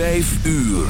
5 uur.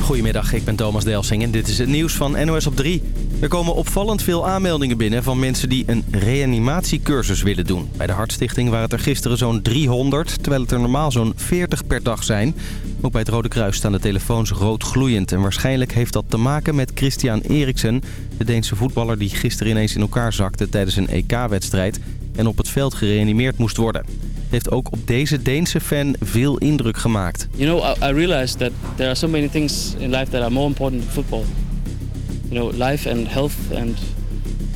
Goedemiddag, ik ben Thomas Delsing en dit is het nieuws van NOS op 3. Er komen opvallend veel aanmeldingen binnen van mensen die een reanimatiecursus willen doen. Bij de Hartstichting waren het er gisteren zo'n 300, terwijl het er normaal zo'n 40 per dag zijn. Ook bij het Rode Kruis staan de telefoons rood gloeiend. En waarschijnlijk heeft dat te maken met Christian Eriksen, de Deense voetballer die gisteren ineens in elkaar zakte tijdens een EK-wedstrijd en op het veld gereanimeerd moest worden heeft ook op deze Deense fan veel indruk gemaakt. You know, I, realized that there are so many things in life that are more important than football. You know, life and health and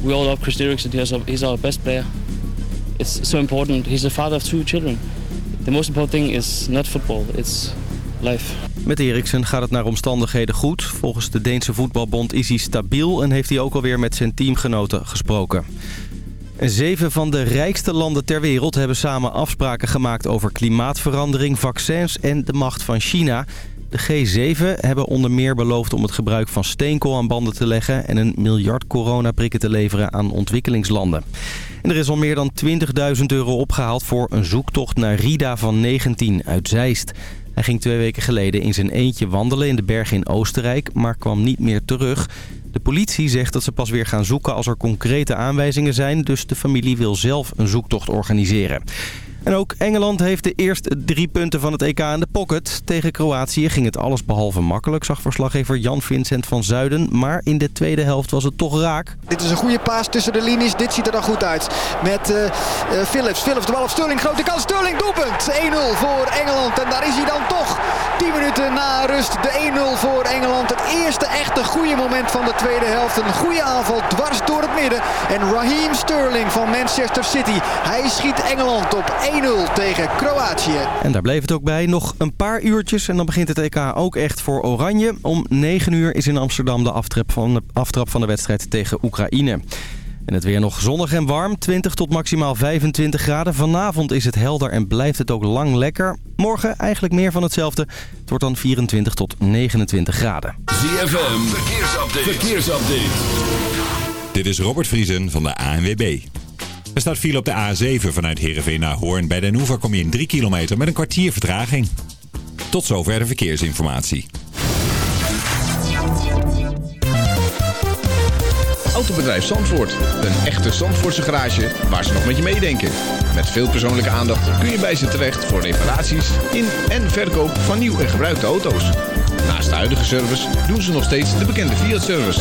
we all love Chris Eriksen. He's our, he's our best player. It's so important. He's the father of two children. The most important thing is not football, it's life. Met Eriksen gaat het naar omstandigheden goed. Volgens de Deense voetbalbond is hij stabiel en heeft hij ook alweer met zijn teamgenoten gesproken. Zeven van de rijkste landen ter wereld hebben samen afspraken gemaakt over klimaatverandering, vaccins en de macht van China. De G7 hebben onder meer beloofd om het gebruik van steenkool aan banden te leggen... en een miljard coronaprikken te leveren aan ontwikkelingslanden. En er is al meer dan 20.000 euro opgehaald voor een zoektocht naar Rida van 19 uit Zeist. Hij ging twee weken geleden in zijn eentje wandelen in de bergen in Oostenrijk, maar kwam niet meer terug. De politie zegt dat ze pas weer gaan zoeken als er concrete aanwijzingen zijn. Dus de familie wil zelf een zoektocht organiseren. En ook Engeland heeft de eerste drie punten van het EK in de pocket. Tegen Kroatië ging het allesbehalve makkelijk, zag verslaggever Jan Vincent van Zuiden. Maar in de tweede helft was het toch raak. Dit is een goede paas tussen de linies. Dit ziet er dan goed uit. Met uh, uh, Philips. Philips de bal op Sterling. Grote kans. Sterling doelpunt. 1-0 voor Engeland. En daar is hij dan toch. 10 minuten na rust. De 1-0 voor Engeland. Het eerste echte goede moment van de tweede helft. Een goede aanval dwars door het midden. En Raheem Sterling van Manchester City. Hij schiet Engeland op 1-0 tegen Kroatië. En daar bleef het ook bij. Nog een paar uurtjes en dan begint het EK ook echt voor Oranje. Om 9 uur is in Amsterdam de aftrap van de, aftrap van de wedstrijd tegen Oekraïne. En het weer nog zonnig en warm, 20 tot maximaal 25 graden. Vanavond is het helder en blijft het ook lang lekker. Morgen eigenlijk meer van hetzelfde. Het wordt dan 24 tot 29 graden. ZFM, verkeersupdate. verkeersupdate. Dit is Robert Vriesen van de ANWB. Er staat file op de A7 vanuit Heerenveen naar Hoorn. Bij Den Hoever kom je in 3 kilometer met een kwartier vertraging. Tot zover de verkeersinformatie. Autobedrijf Zandvoort. Een echte Zandvoortse garage waar ze nog met je meedenken. Met veel persoonlijke aandacht kun je bij ze terecht voor reparaties in en verkoop van nieuw en gebruikte auto's. Naast de huidige service doen ze nog steeds de bekende Fiat-service.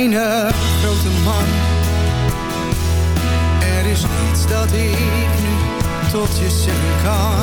Kleine, grote man. Er is niets dat ik nu tot je zeggen kan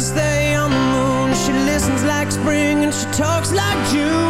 Christmas Day on the moon. She listens like spring and she talks like June.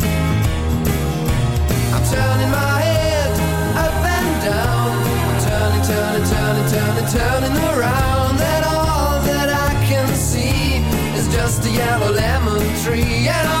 turning my head up and down. I'm turning, turning, turning, turning, turning around. All that I can see is just a yellow lemon tree. And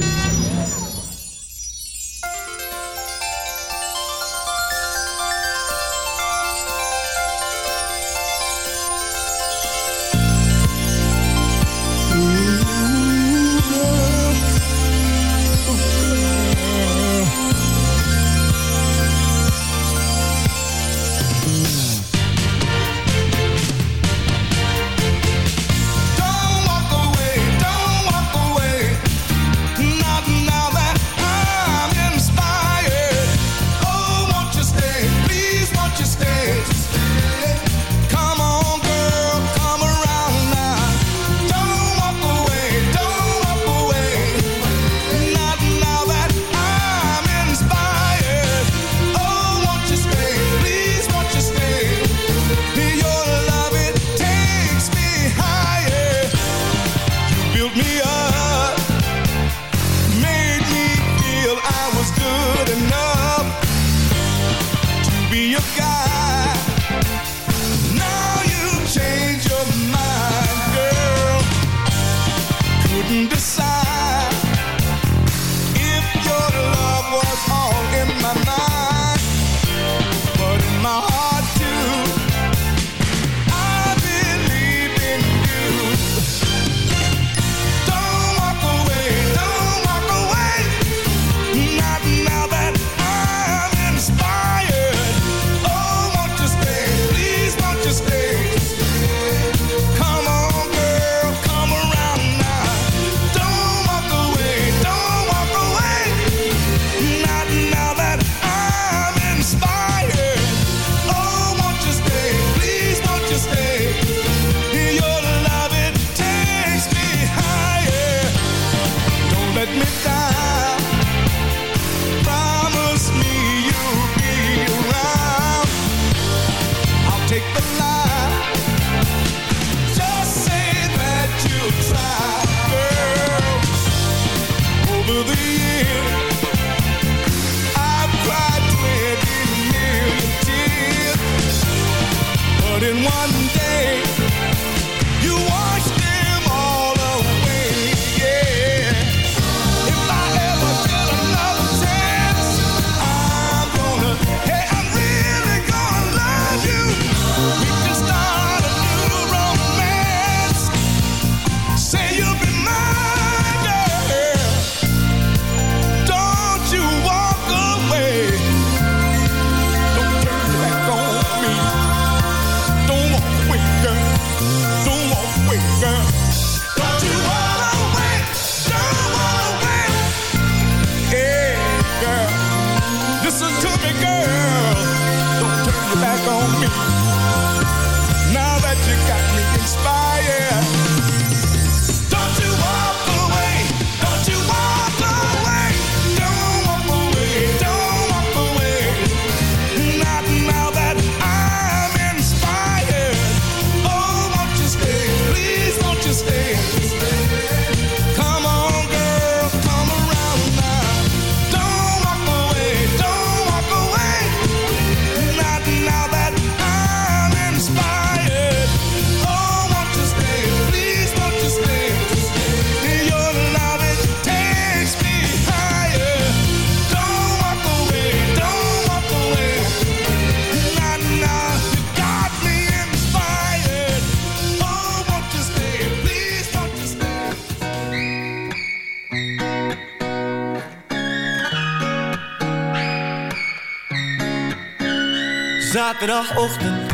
Zaterdagochtend,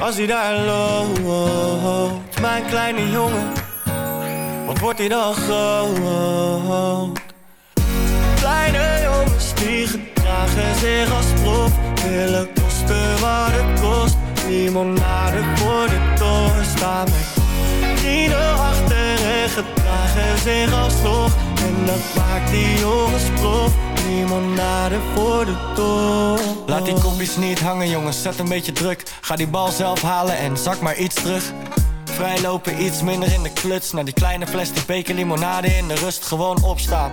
als hij daar loopt, mijn kleine jongen, wat wordt hij dan groot? Kleine jongens die gedragen zich als prof, willen kosten wat het kost. Limonade voor de toren staan met vrienden en gedragen zich als toch. En dat maakt die jongens prof. Limonade voor de toren. Laat die kopjes niet hangen jongens, zet een beetje druk. Ga die bal zelf halen en zak maar iets terug. Vrijlopen iets minder in de kluts. Naar die kleine plastic beker limonade in de rust gewoon opstaan.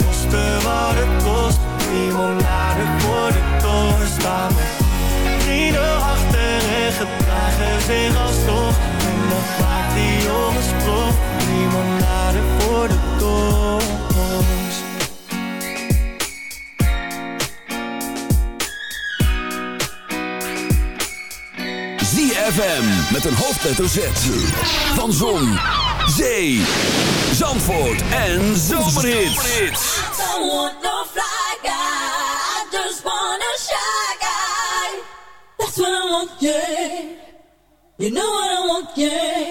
hoofdletter Z. Van Zon, Zee, Zandvoort en Zomerhits. don't want no fly guy. I just want a shy. That's what I want, yeah. You know what I want, yeah.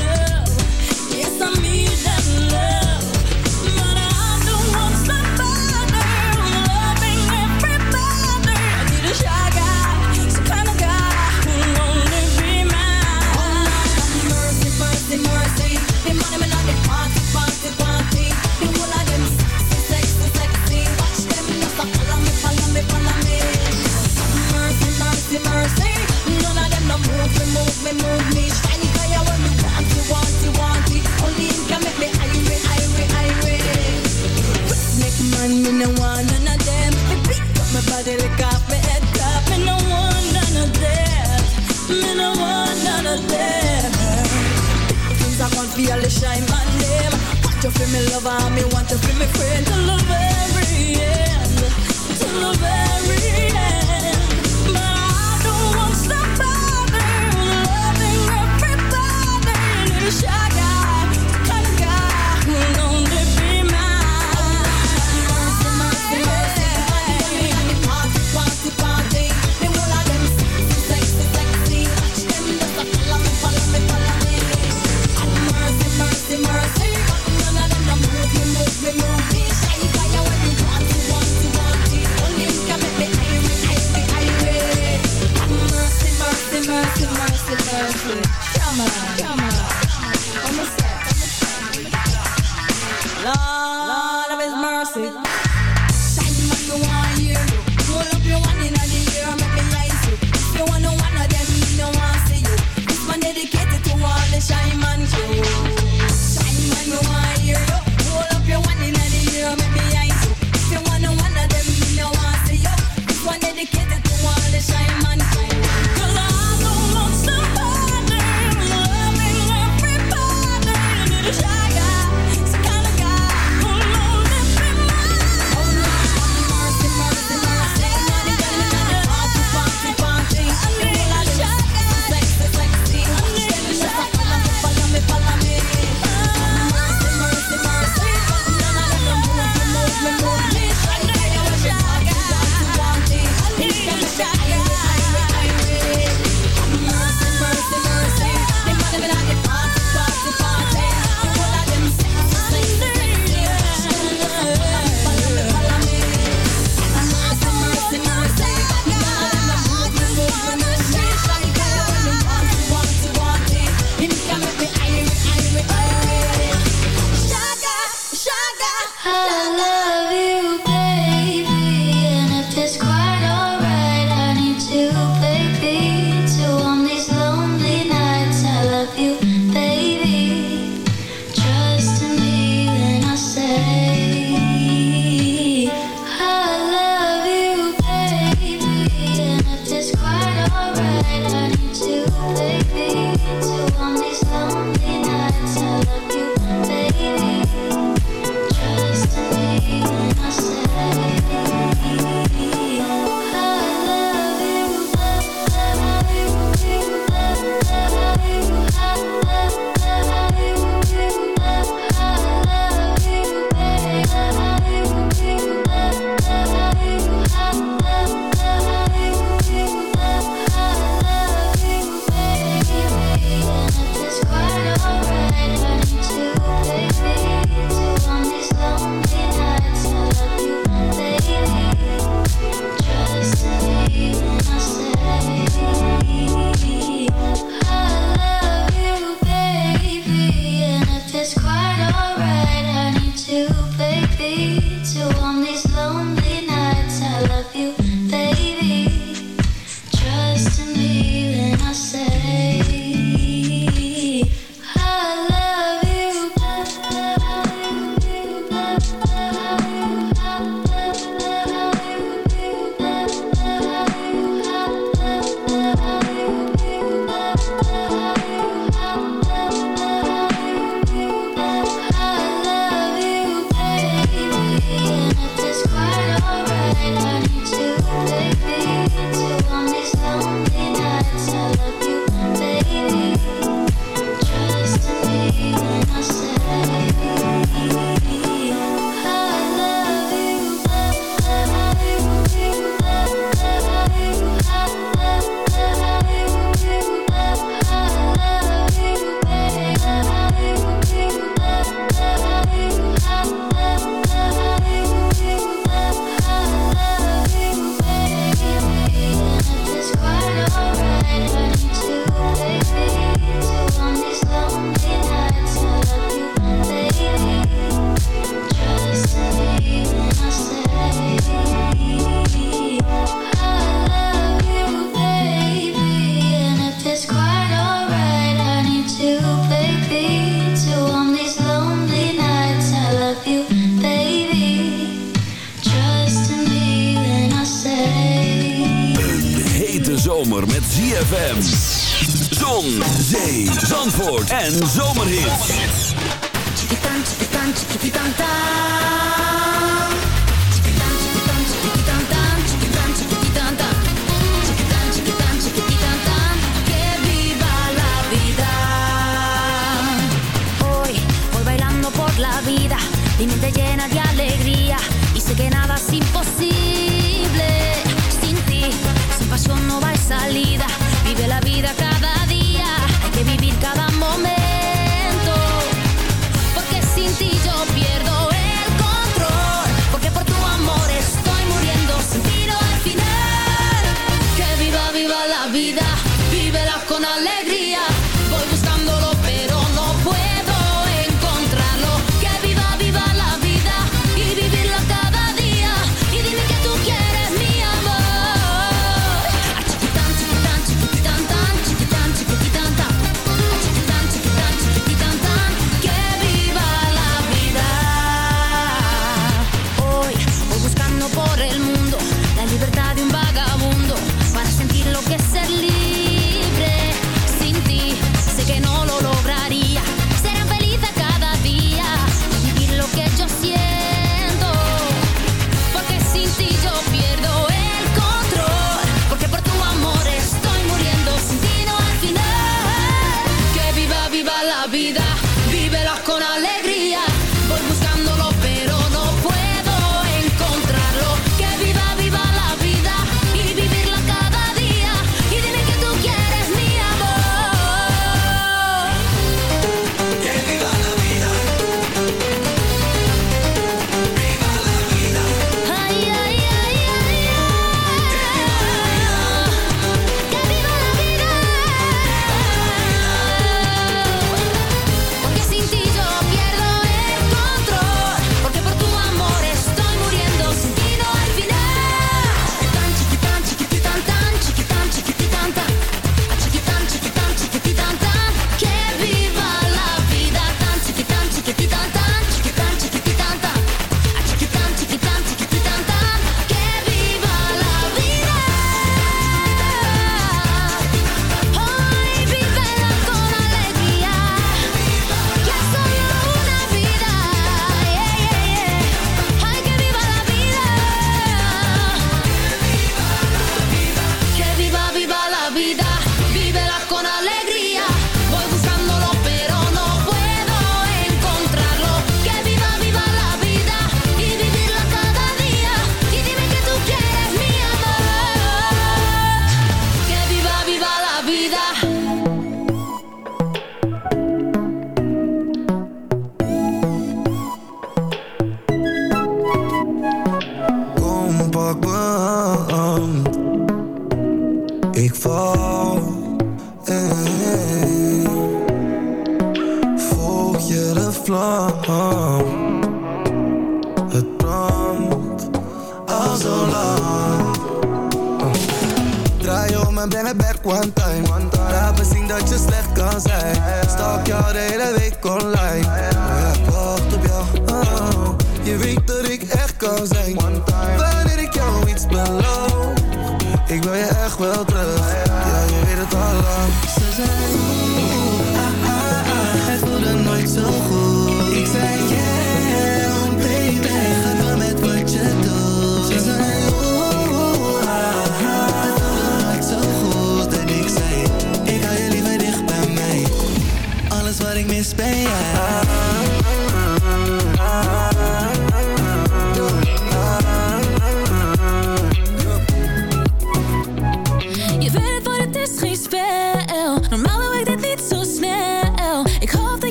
Me no want none of them. Me my body, lick up, my head up. Me no want none of them. Me no want none of them. Things I want shine my name. Want you for me lover, me want you for me friend. to the very end, To the very Come on, come on. So.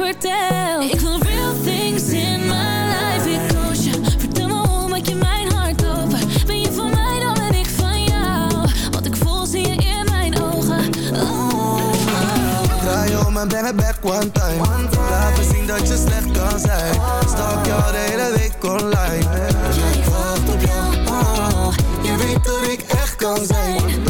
Ik wil real things in my life. Ik koos je. Vertel me hoe maak je mijn hart open. Ben je van mij, dan ben ik van jou. Wat ik voel zie je in mijn ogen. Oh. Draai om en ben back one time. Laat me zien dat je slecht kan zijn. Stok jou de hele week online. Jij wacht op jou. Oh, je weet dat ik echt kan zijn.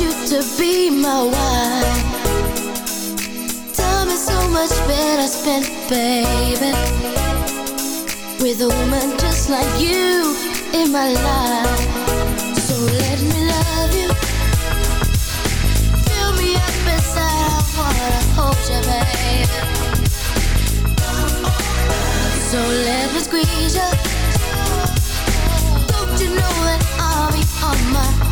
you to be my wife Time is so much better spent, baby With a woman just like you in my life. So let me love you. Fill me up inside, I wanna hold you, baby. So let me squeeze you. Don't you know that I'll be on my